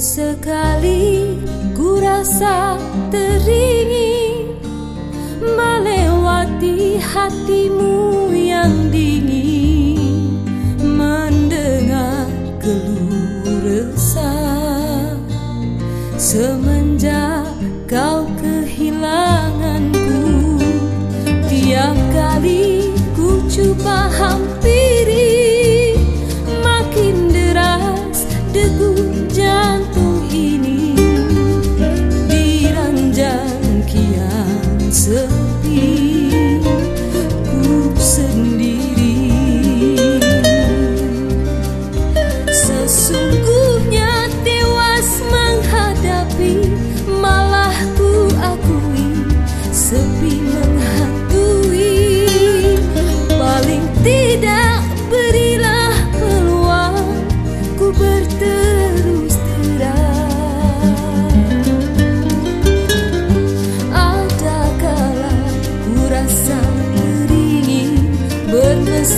Sesekali ku rasa teringin melewati hatimu yang dingin mendengar keluh resah. Semenjak kau kehilanganku tiap kali ku coba hampir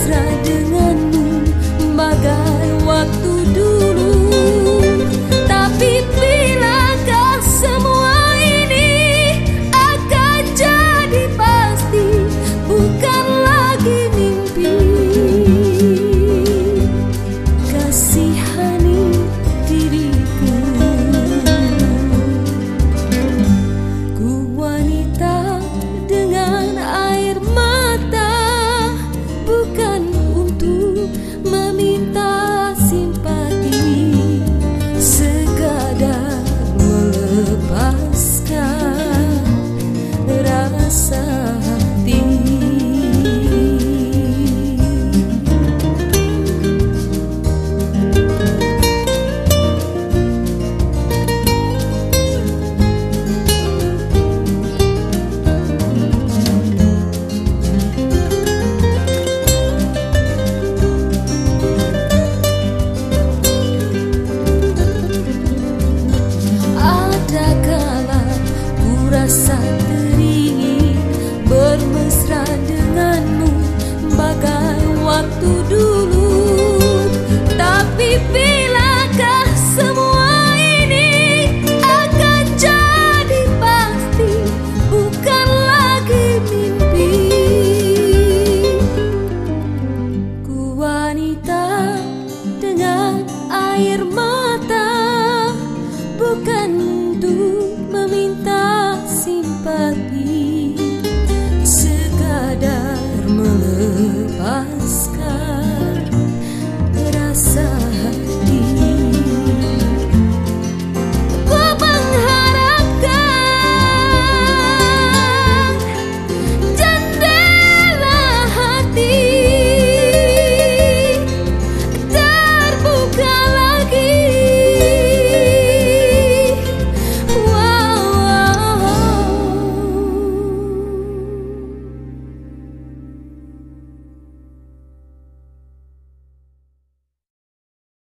mesra denganmu. rasa teri bermesra denganmu. Bagai waktu dulu tapi bilakah semua ini akan jadi pasti? Bukan lagi mimpi. Ku wanita dengan air mata